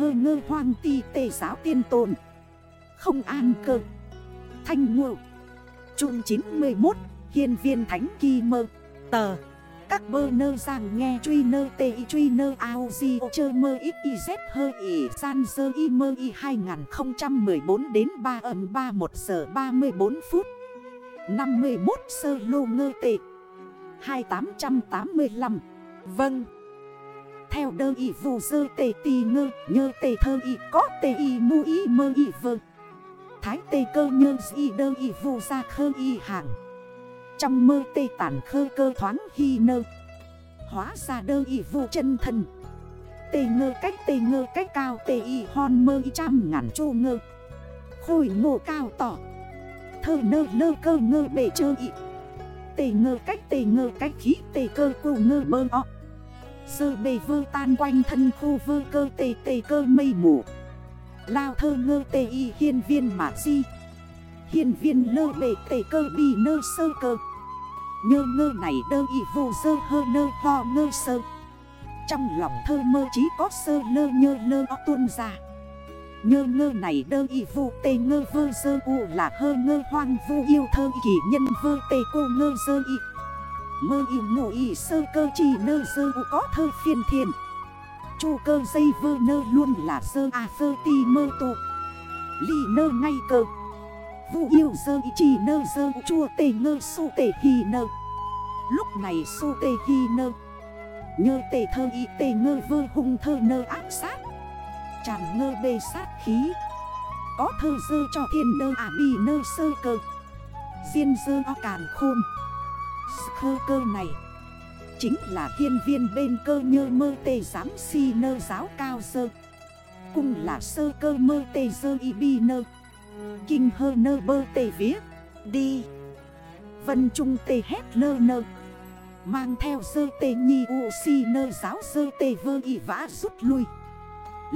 hơ ngơ hoang ti tề giáo tiên tồn. Không an cơ. Thanh ngộ. Trung 91 Hiên viên thánh kỳ mơ. Tờ. Các bơ nơ rằng nghe truy nơ tê y truy nơ ao di ô chơ mơ ít y z hơ y san sơ y mơ y 2014 đến 3 ẩm 31 giờ 34 phút. 51 sơ lô ngơ tệ. 2885 Vâng. Theo đơ y vù dơ tê tì ngơ, Nhơ tê thơ y, có tê y mu y mơ y vơ. Thái tê cơ nhơ y đơ y vù ra khơ y hàng. Trong mơ tê tản khơ cơ thoáng hy nơ. Hóa ra đơ y vù chân thân. Tê ngơ cách tê ngơ cách cao tê y hon mơ y trăm ngàn chô ngơ. Khôi ngộ cao tỏ. Thơ nơ lơ cơ ngơ bể chơ y. Tê ngơ cách tê ngơ cách khí tê cơ cô ngơ bơ ọ Sơ bề vơ tan quanh thân khu vơ cơ tê tê cơ mây mù. Lao thơ ngơ tê y hiên viên mà di Hiên viên lơ bề tê cơ bì nơ sơ cơ. Nhơ ngơ này đơ y vô dơ hơ nơ ho ngơ sơ. Trong lòng thơ mơ chí có sơ lơ nhơ lơ o tuôn ra. Nhơ ngơ này đơ y vô tê ngơ vơ dơ u là hơ ngơ hoang vô yêu thơ kỳ nhân vơ tê cô ngơ dơ y Mơ y ngủ y sơ cơ chỉ nơ sơ u có thơ phiên thiền. Chu cơ dây vơ nơ luôn là sơ à sơ ti mơ tụ Ly nơ ngay cơ. Vũ yêu sơ y chỉ nơ sơ u chua tê ngơ su tê hi nơ. Lúc này su tê hi nơ. Nhơ tê thơ y tê ngơ vơ hung thơ nơ áp sát. Tràn ngơ bê sát khí. Có thơ dơ cho thiên nơ à bì nơ sơ cơ. Diên dơ o càn khôn. Khơ cơ này Chính là hiên viên bên cơ nhơ mơ tê giám si nơ giáo cao sơ. Cung là sơ cơ mơ tê sơ y bi nơ. Kinh hơ nơ bơ tê vía Đi. Vân trung tê hét lơ nơ. Mang theo sơ tê nhi u si nơ giáo sơ tê vơ y vã rút lui.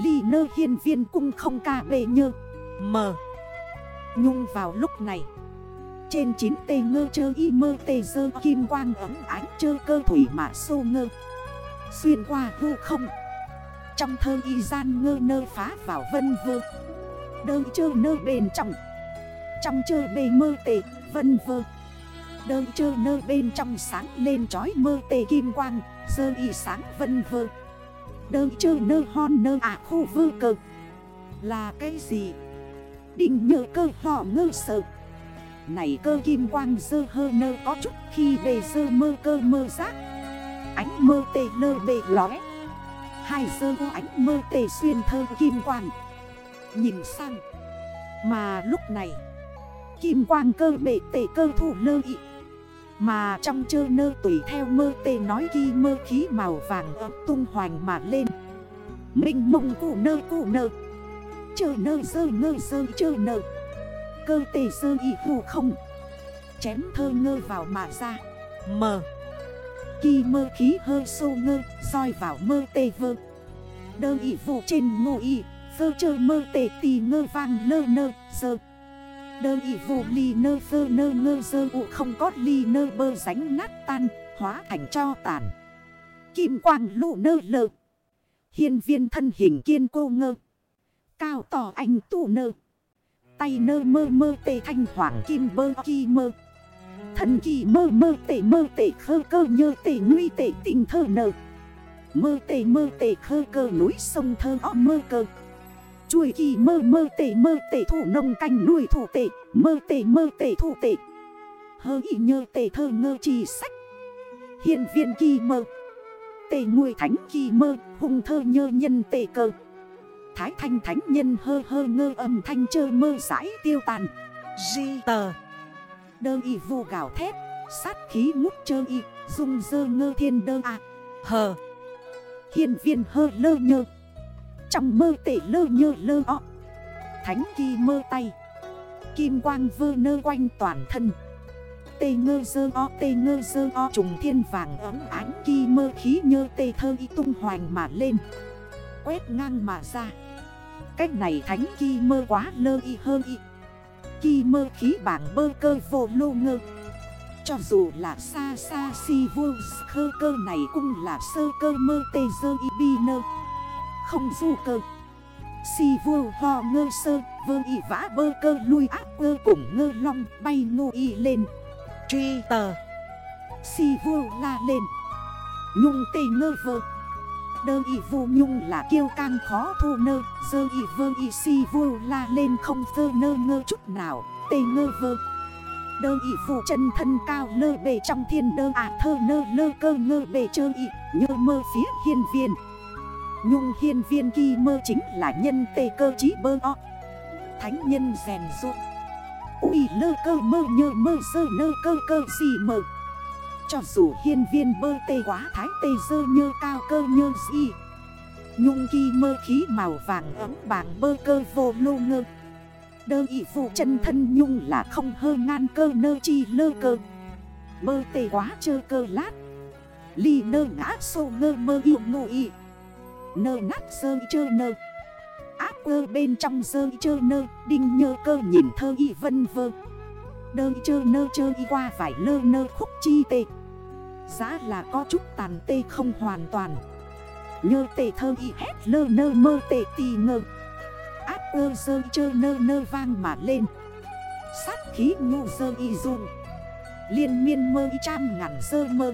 Ly nơ hiên viên cung không ca bề nhơ. Mờ. Nhung vào lúc này. Trên chín tê ngơ chơ y mơ tê dơ kim quang ấm ánh chơ cơ thủy mạ sô ngơ. Xuyên qua hư không. Trong thơ y gian ngơ nơ phá vào vân vơ. Đơ chơ nơ bền trọng Trong chơ bề mơ tê, vân vơ. Đơ chơ nơ bên trong sáng lên trói mơ tê kim quang, Dơ y sáng vân vơ. Đơ chơ nơ hon nơ à khu vơ cơ. Là cái gì? Định nhờ cơ họ ngơ sợ. Này cơ kim quang dơ hơ nơ có chút khi bề dơ mơ cơ mơ giác. Ánh mơ tê lơ bề lóe. Hai dơ vô ánh mơ tê xuyên thơ kim quang. Nhìn sang. Mà lúc này, Kim quang cơ bề tê cơ thủ lơ ị. Mà trong chơ nơ tùy theo mơ tê nói ghi mơ khí màu vàng ấm tung hoành mà lên. Minh mông cụ nơ cụ nơ. Chơ nơ dơ ngơ dơ chơ nơ. Cơ tề sơ y hù không. Chém thơ ngơ vào mà ra. Mờ Kỳ mơ khí hơi sô ngơ soi vào mơ tê vơ. Đơ y vụ trên ngô y, Phơ chơ mơ tê tì ngơ vang lơ nơ, sơ. Đơ y vụ ly nơ, phơ nơ ngơ, sơ ụ không có ly nơ, bơ ránh nát tan, Hóa thành cho tàn. Kim quang lụ nơ lơ Hiên viên thân hình kiên cô ngơ. Cao tỏ anh tụ nơ. Tay nơ mơ mơ tê thanh hoàng kim bơ kỳ mơ. Thần kỳ mơ mơ tê mơ tê khơ cơ nhơ tê nguy tê tình thơ nơ Mơ tê mơ tê khơ cơ núi sông thơ o mơ cơ. Chuôi kỳ mơ mơ tê mơ tê thủ nông canh nuôi thủ tê, Mơ tê mơ tê thủ tê. Hơ y nhơ tê thơ ngơ trì sách. Hiện viên kỳ mơ. Tê nguôi thánh kỳ mơ, Hùng thơ nhơ nhân tê cơ. Thái thanh thánh nhân hơ hơ ngơ âm thanh chơ mơ giải tiêu tàn. Di tờ. Đơ y vô gạo thét, Sát khí ngút chơ y Dung dơ ngơ thiên đơ à Hờ. Hiền viên hơ lơ nhơ. Trong mơ tể lơ nhơ lơ ọ Thánh kỳ mơ tay. Kim quang vơ nơ quanh toàn thân. Tê ngơ dơ o, tê ngơ dơ o, trùng thiên vàng ấm ánh. Kỳ mơ khí nhơ tê thơ y tung hoành mà lên. Quét ngang mà ra. Cách này thánh kỳ mơ quá lơ y hơ y. Kỳ mơ khí bảng bơ cơ vô lô ngơ. Cho dù là xa xa si vô khơ cơ này cũng là sơ cơ mơ tê dơ y bi nơ. Không du cơ. Si vô ho ngơ sơ, Vơ y vã bơ cơ lui áp cơ cùng ngơ long bay ngô y lên. Truy tờ. Si vô la lên. Nhung tê ngơ vơ. Đơ y vô nhung là kiêu can khó thu nơ, Dơ y vơ y si vô la lên không vơ nơ ngơ chút nào, Tê ngơ vơ. Đơ y vô chân thân cao lơ bề trong thiên đơ à thơ nơ lơ cơ ngơ bề chơ y, Nhơ mơ phía hiên viên. Nhung hiên viên kỳ mơ chính là nhân tê cơ trí bơ o. Thánh nhân rèn ruột. Ui lơ cơ mơ nhơ mơ sơ nơ cơ cơ gì mơ cho dù hiên viên bơ tê quá thái tê dơ như cao cơ như gì Nhung kỳ mơ khí màu vàng ấm bảng bơ cơ vô lô ngơ. Đơ ị phụ chân thân nhung là không hơ ngan cơ nơ chi lơ cơ. Bơ tê quá chơ cơ lát. Ly nơ ngã sô ngơ mơ yêu ngô ị. Nơ nát sơ chơ nơ. Áp ơ bên trong sơ chơ nơ, Đinh nhơ cơ nhìn thơ y vân vơ. Đơ chơ nơ chơ y qua phải lơ nơ khúc chi tê. Giá là có chút tàn tê không hoàn toàn. Nhơ tê thơ y hét lơ nơ mơ tê tì ngơ. Áp ơ sơ chơ nơ nơ vang mà lên. Sát khí ngu sơ y dung Liên miên mơ y trăm ngàn sơ mơ.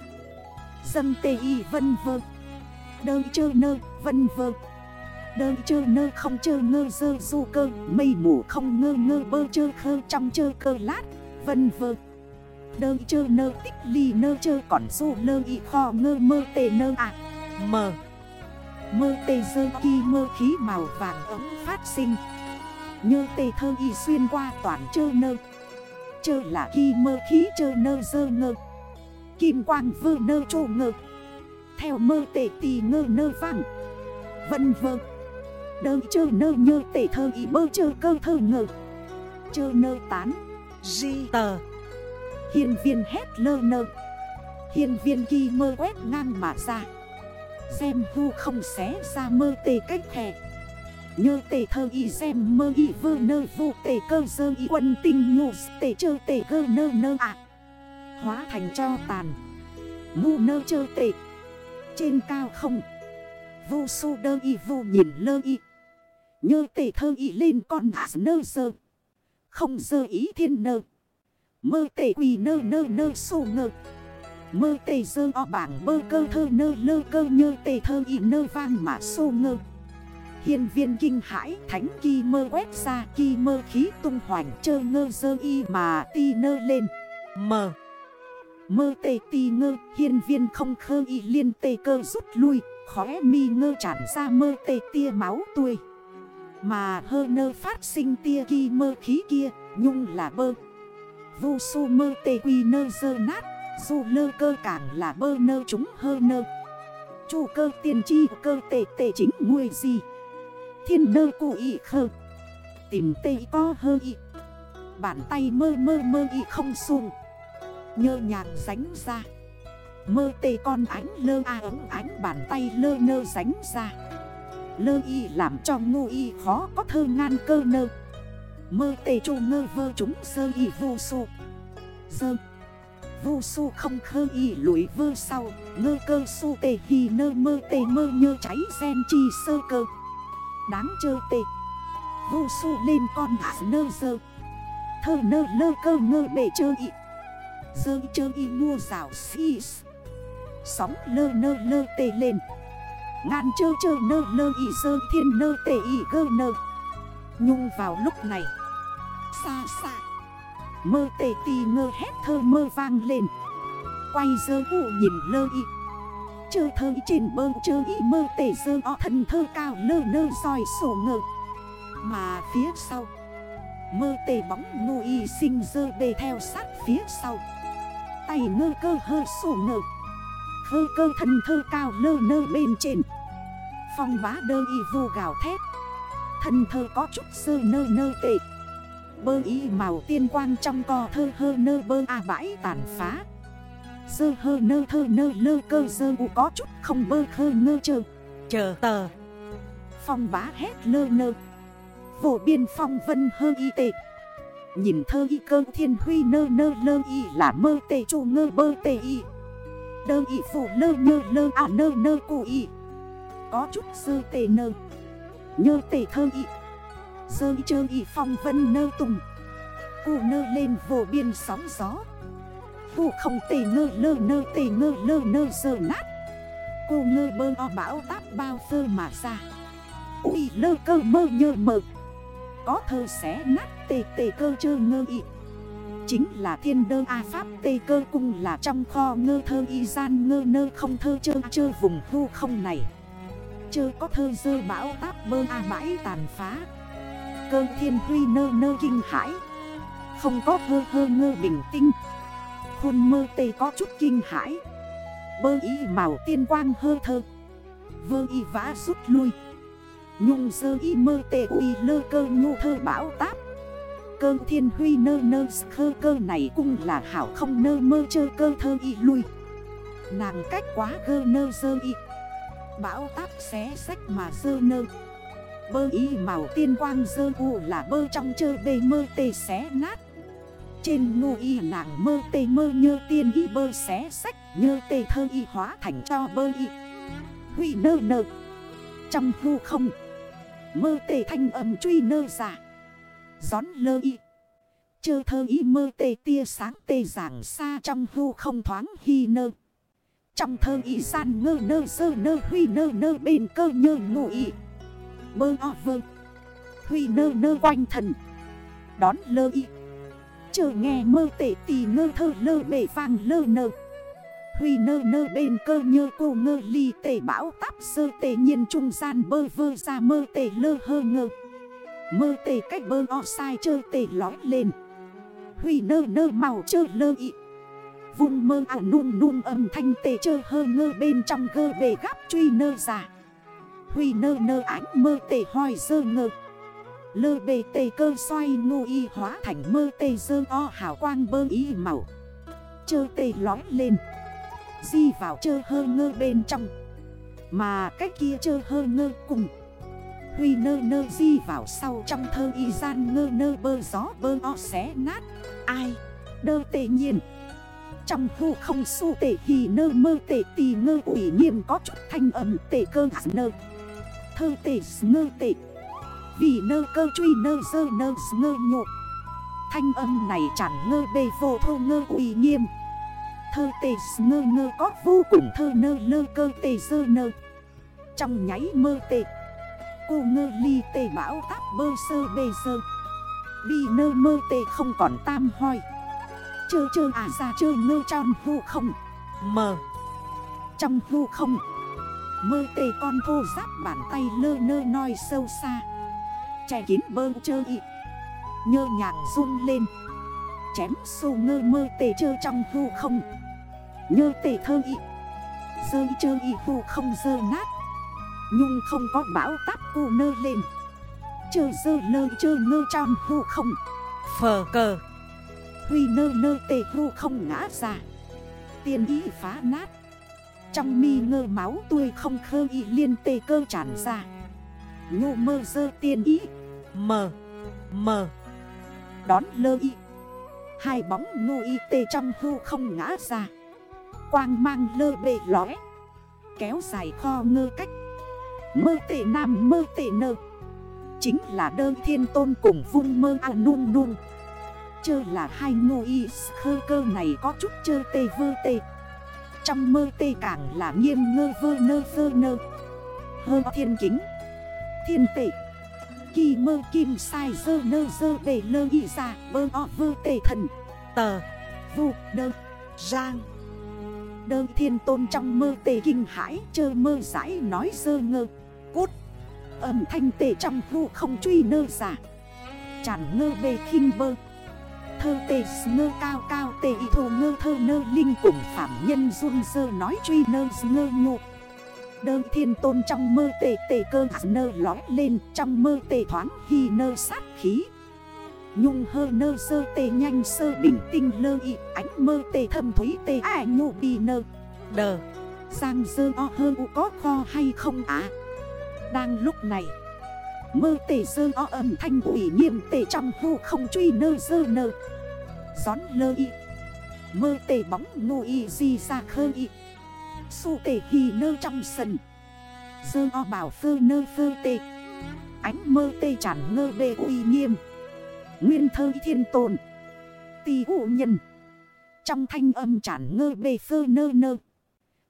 Dâm tê y vân vơ. Đơ chơ nơ vân vơ. Đơ chơ nơ không chơ ngơ dơ du cơ. Mây mù không ngơ ngơ bơ chơ khơ trong chơ cơ lát. Vân vơ. Đơ chơ nơ tích ly nơ chơ, còn du nơ y kho ngơ mơ tê nơ à Mờ Mơ tê dơ kỳ mơ khí màu vàng ấm phát sinh. Nhơ tê thơ y xuyên qua toàn chơ nơ. Chơ là kỳ mơ khí chơ nơ dơ ngơ. Kim quang vơ nơ trô ngơ. Theo mơ tê tì ngơ nơ vàng. Vân vơ. Đơ chơ nơ nhơ tê thơ y bơ chơ cơ thơ ngơ. Chơ nơ tán. Di tờ. Hiên viên hét lơ nơ. Hiên viên kỳ mơ quét ngang mà ra. Xem vu không xé ra mơ tề cách thẻ. Nhơ tề thơ y xem mơ y vơ nơ vô tề cơ dơ y quân tinh ngủ tề chơ tề cơ nơ nơ ạ. Hóa thành cho tàn. Ngu nơ chơ tề Trên cao không. Vô su đơ y vô nhìn lơ y. Nhơ tề thơ y lên con hạ nơ sơ. Không dơ ý thiên nơ. Mơ tê quỳ nơ nơ nơ sô ngơ. Mơ tê dơ o bảng bơ cơ thơ nơ lơ cơ nhơ tê thơ y nơ vang mà sô ngơ. Hiên viên kinh hãi thánh kỳ mơ quét ra kỳ mơ khí tung hoành chơ ngơ dơ y mà ti nơ lên. Mơ Mơ tê ti ngơ, hiên viên không khơ y liên tê cơ rút lui, Khóe mi ngơ tràn ra mơ tê tia máu tuôi Mà hơ nơ phát sinh tia kỳ mơ khí kia, Nhung là bơ. Vô su mơ tê quy nơ dơ nát Dù lơ cơ càng là bơ nơ chúng hơ nơ. Chủ cơ tiền chi cơ tê tê chính nguôi gì. Thiên nơ cụ y khơ. Tìm tê có hơ y. Bản tay mơ mơ mơ y không xuống Nhơ nhàng ránh ra. Mơ tê con ánh lơ a ấm ánh bàn tay lơ nơ ránh ra. Lơ y làm cho ngu y khó có thơ ngan cơ nơ. Mơ tê chu ngơ vơ chúng sơ y vô su Dơ. Vô su không khơ y lũi vơ sau. Ngơ cơ su tê hì nơ mơ tê mơ nhơ cháy sen chi sơ cơ. Đáng chơ tê. Vô su lên con hạ nơ dơ. Thơ nơ lơ cơ ngơ bể chơ y. Dơ chơ y mua rào si Sóng lơ nơ lơ tê lên. Ngàn chơ chơ nơ lơ y sơ thiên nơ tê y gơ nơ. Nhung vào lúc này. Xa xa. Mơ tê tì ngơ hét thơ mơ vang lên. Quay dơ cụ nhìn lơ y. Chơ thơ trên bơ chơ y mơ tê dơ o thần thơ cao lơ nơ soi sổ ngơ. Mà phía sau, Mơ tê bóng ngô y sinh dơ bê theo sát phía sau. Tay ngơ cơ hơ sổ ngơ. Khơ cơ thần thơ cao lơ nơ bên trên. Phong bá đơ y vô gào thét. Thần thơ có chút sơ nơ nơ tệ. Bơ y màu tiên quang trong co thơ hơ nơ bơ a bãi tàn phá. Sơ hơ nơ thơ nơ lơ cơ sơ u có chút không bơ khơ ngơ chờ Chờ tờ. Phong bá hét lơ nơ. Vổ biên phong vân hơ y tệ Nhìn thơ y cơ thiên huy nơ nơ lơ y là mơ tê chô ngơ bơ tê y. Đơ y phủ lơ nhơ lơ à nơ nơ cụ y. Có chút sơ tê nơ. Nhơ tề thơ y. Dơ chơ y phong vân nơ tùng. Cụ nơ lên vô biên sóng gió. Cụ không tề ngơ lơ nơ tề ngơ lơ nơ sơ nát. Cụ ngơ bơ o bão táp bao phơ mà ra. Ui lơ cơ mơ nhơ mơ Có thơ xé nát tề tề cơ chơ ngơ y. Chính là thiên đơ A Pháp Tê cơ cung là trong kho ngơ thơ y gian ngơ nơ không thơ chơ chơ vùng hư không này. Chơ có thơ dơ bão táp bơ A bãi tàn phá. Cơ thiên huy nơ nơ kinh hãi. Không có hơ hơ ngơ bình tinh. Khuôn mơ tê có chút kinh hãi. Bơ ý màu tiên quang hơ thơ. Vơ y vã rút lui. Nhung dơ y mơ tê uy lơ cơ nhu thơ bão táp. Cơ thiên huy nơ nơ khơ cơ này cũng là hảo không nơ mơ chơ cơ thơ y lui. Nàng cách quá gơ nơ dơ y. Bão táp xé sách mà dơ nơ. Bơ y màu tiên quang dơ u là bơ trong chơ bê mơ tê xé nát. Trên ngu y nàng mơ tê mơ nhơ tiên y bơ xé sách Nhơ tê thơ y hóa thành cho bơ y. Huy nơ nơ. Trong hư không, Mơ tê thanh âm truy nơ giả Gión lơ y. Chơ thơ y mơ tê tia sáng tê giảng xa trong hư không thoáng hy nơ. Trong thơ y san ngơ nơ sơ nơ huy nơ nơ bên cơ nhơ ngụ y. Bơ o vơ. Huy nơ nơ quanh thần. Đón lơ y. Chờ nghe mơ tệ tì ngơ thơ lơ bể vang lơ nơ. Huy nơ nơ bên cơ nhơ cô ngơ ly tệ bão táp sơ tệ nhiên trung gian bơ vơ ra mơ tệ lơ hơ ngơ. Mơ tệ cách bơ o sai chơ tệ lói lên. Huy nơ nơ màu chơ lơ y. Vùng mơ ảo nung nung âm thanh tệ chơ hơ ngơ bên trong gơ bề gáp truy nơ giả Huy nơ nơ ánh mơ tê hoi dơ ngơ. Lơ bề tê cơ xoay ngu y hóa thành mơ tê dơ o hào quang bơ y màu. Chơ tê lói lên. Di vào chơ hơ ngơ bên trong. Mà cách kia chơ hơ ngơ cùng. Huy nơ nơ di vào sau trong thơ y gian ngơ nơ bơ gió bơ o xé nát. Ai? Đơ tê nhiên. Trong hư không su tệ thì nơ mơ tệ tì ngơ ủy nghiêm có chút thanh ẩm tệ cơ nơ. Thơ tệ ngơ tệ Vì nơ cơ truy nơ dơ nơ ngơ nhộ. Thanh âm này chẳng ngơ bê vô thô ngơ uy nghiêm. Thơ tê ngơ ngơ có vô cùng thơ nơ lơ cơ tê dơ nơ. Trong nháy mơ tê Cô ngơ ly tê bão táp bơ sơ bê sơ. Bi nơ mơ tê không còn tam hoi. Chơ chơ à ra chơ ngơ tròn hư không. Mờ. Trong hư không Mơ tê con thô giáp bàn tay lơ nơ noi sâu xa. Trẻ kín bơ chơ y. Nhơ nhạc run lên. Chém sô ngơ mơ tê chơ trong hư không. Nhơ tê thơ y. Dơ y chơ y hư không dơ nát. Nhung không có bão táp cu nơ lên. Chơ dơ lơ chơ ngơ trong hư không. Phờ cờ. Huy nơ nơ tê hư không ngã ra. Tiên ý phá nát. Trong mi ngơ máu tươi không khơ y liên tê cơ tràn ra. Ngô mơ dơ tiên ý. Mờ Mờ Đón lơ y. Hai bóng ngô y tê trong hư không ngã ra. Quang mang lơ bề lóe. Kéo dài kho ngơ cách. Mơ tệ nam mơ tệ nơ. Chính là đơn thiên tôn cùng vung mơ à nung nung. Chơ là hai ngô y, khơ cơ này có chút chơ tê vơ tê. Trong mơ tê càng là nghiêm ngơ vơ nơ vơ nơ. Hơ thiên kính, Thiên tệ, Kỳ mơ kim sai dơ nơ dơ bề lơ y ra, bơ o vơ tê thần, Tờ Vụ đơ, Giang. Đơ thiên tôn trong mơ tê kinh hãi, Chơ mơ giải nói dơ ngơ, Cút. Âm thanh tê trong vụ không truy nơ giả Chản ngơ bề khinh bơ. Thơ tê ngơ cao cao tê y thô ngơ thơ nơ, linh cùng phạm nhân run sơ nói truy nơ, ngơ ngộ Đơ thiên tôn trong mơ tê tê cơ nơ lói lên, Trong mơ tê thoáng hy nơ sát khí. Nhung hơ nơ sơ tê nhanh sơ bình tinh lơ y, Ánh mơ tê thâm thúy tê à nhộ bì nơ. Đờ, sang sơ o hơ u có kho hay không á? Đang lúc này, Mơ tê sơ o âm thanh quỷ nghiêm tê trong hô không truy nơ sơ nơ. Gión lơ y. Mơ tê bóng nô y di ra khơ y. Su tê hì nơ trong sân Dơ o bảo phơ nơ phơ tê Ánh mơ tê chản ngơ bê uy nghiêm. Nguyên thơ thiên tồn. Tì hụ nhân. Trong thanh âm chản ngơ bê phơ nơ nơ.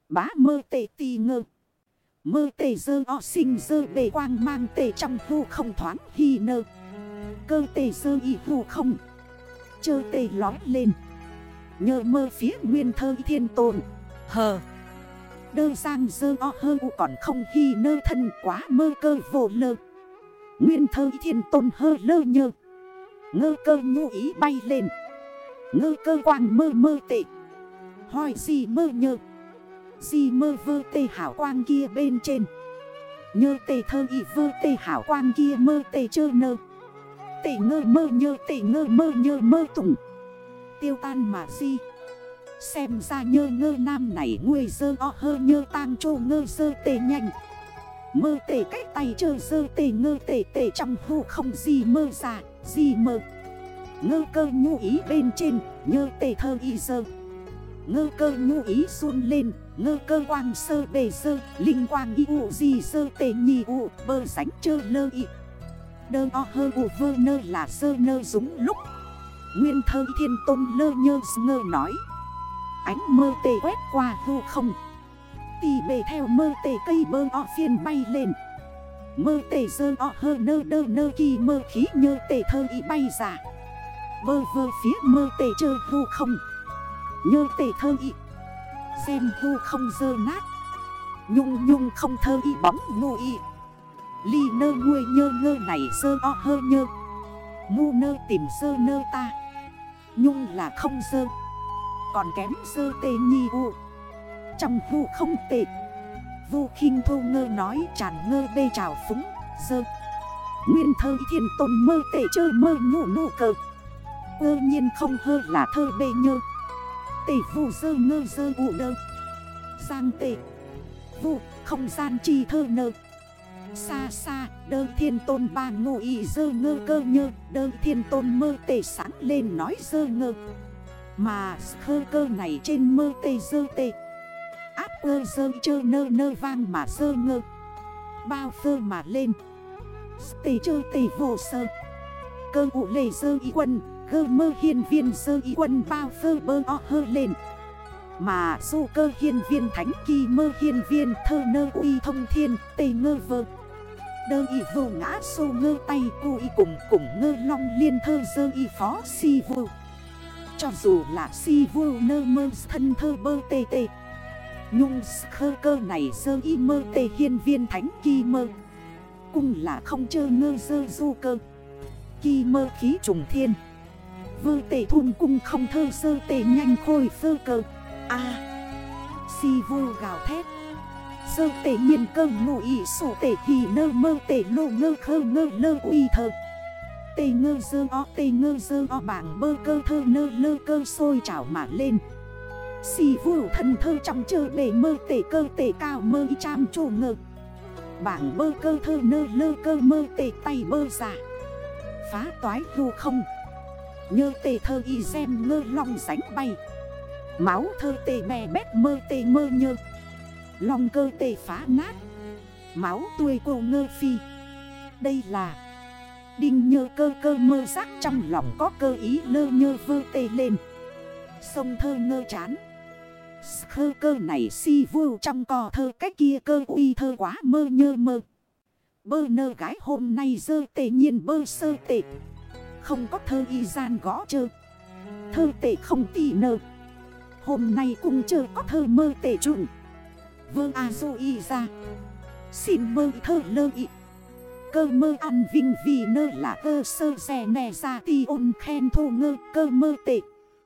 Bá mơ tê tì ngơ. Mơ tê dơ o sinh dơ bề quang mang tê trong hư không thoáng hi nơ. Cơ tê dơ y hư không. Chơ tê lói lên. Nhờ mơ phía nguyên thơ thiên tồn. Hờ. Đơ giang dơ o hơ u còn không hi nơ thân quá mơ cơ vô lơ. Nguyên thơ thiên tôn hơ lơ nhơ. Ngơ cơ nhu ý bay lên. Ngơ cơ quang mơ mơ tệ. Hỏi gì mơ nhơ. Gì mơ vơ tê hảo quang kia bên trên. Nhơ tê thơ y vơ tê hảo quang kia mơ tê chơ nơ tỷ ngơ mơ nhơ tỷ ngơ mơ nhơ, mơ tủng. Tiêu tan mà di. Xem ra nhơ ngơ nam này nguôi dơ, o hơ nhơ tang trô ngơ dơ tê nhanh. Mơ tê cách tay chơ dơ tê ngơ tê tê trong hù không gì mơ giả Gì mơ. Ngơ cơ nhu ý bên trên, Nhơ tê thơ y dơ. Ngơ cơ nhu ý xuân lên, Ngơ cơ quang sơ bề sơ Linh quang y ụ gì sơ tê nhì ụ Bơ sánh chơ lơ y. Đơ o hơ u vơ nơ là sơ nơ dũng lúc. Nguyên thơ thiên tôn lơ nhơ ngơ nói. Ánh mơ tê quét qua hư không. Tì bề theo mơ tê cây bơ o phiên bay lên. Mơ tê dơ o hơ nơ đơ nơ kỳ mơ khí nhơ tê thơ y bay ra. Bơ vơ phía mơ tê chơ hư không. Nhơ tê thơ y. Xem hư không dơ nát. Nhung nhung không thơ y bóng ngu y. Ly nơ nguôi nhơ ngơ này sơ o hơ nhơ. Ngu nơ tìm sơ nơ ta. Nhung là không sơ. Còn kém sơ tê nhi u. Trong vu không tệ Vu khinh thô ngơ nói tràn ngơ bê trào phúng, sơ. Nguyên thơ thiên tôn mơ tệ chơi mơ nhụ nụ cờ. Ơ nhiên không hơ là thơ bê nhơ. Tệ vu sơ ngơ sơ u đơ. Giang tệ Vu không gian chi thơ nơ. Xa xa, đơ thiên tôn ba ngụ ý dơ ngơ cơ nhơ, Đơ thiên tôn mơ tê sáng lên nói dơ ngơ. Mà khơ cơ này trên mơ tê dơ tê. Áp ơ dơ chơ nơ nơ vang mà dơ ngơ. Bao phơ mà lên. Tê chơ tê vô sơ. Cơ ụ lề dơ y quân, Gơ mơ hiên viên dơ y quân bao phơ bơ o hơ lên. Mà du cơ hiên viên thánh, kỳ mơ hiên viên thơ nơ uy thông thiên, tê ngơ vơ. Đơ y vô ngã sô ngơ tay cu y cùng cùng ngơ long liên thơ dơ y phó si vô. Cho dù là si vô nơ mơ thân thơ bơ tê tê. Nhung khơ cơ này dơ y mơ tê hiên viên thánh kỳ mơ. Cung là không chơ ngơ dơ du cơ. Kỳ mơ khí trùng thiên. Vơ tê thun cung không thơ sơ tê nhanh khôi phơ cơ. A. Si vô gào thét. Sơ tể nhiên cơ ngụ ý sổ tể hì nơ mơ tể lô ngơ khơ ngơ lơ uy thơ. Tê ngơ dơ o, tê ngơ dơ o bảng bơ cơ thơ nơ lơ cơ sôi trảo mà lên. Xì vụ thần thơ trong chơ bể mơ tể cơ tể cao mơ y cham trô ngơ. Bảng bơ cơ thơ nơ lơ cơ mơ tể tay bơ giả Phá toái hư không. Nhơ tể thơ y xem ngơ long sánh bay. Máu thơ tể bè bét mơ tể mơ nhơ. Long cơ tê phá nát. Máu tươi cô ngơ phi. Đây là Đinh nhơ cơ cơ mơ giác trong lòng có cơ ý lơ nhơ vơ tê lên. Sông thơ ngơ chán. Khơ cơ này si vưu trong cò thơ cách kia cơ uy thơ quá mơ nhơ mơ. Bơ nơ gái hôm nay dơ tê nhiên bơ sơ tệ Không có thơ y gian gõ chơ. Thơ tệ không tì nơ. Hôm nay cùng chờ có thơ mơ tệ trụng Vơ a du y ra. Xin mơ thơ lơ y Cơ mơ ăn vinh vì nơ là cơ sơ xe nè ra ti ôn khen thô ngơ, cơ mơ tệ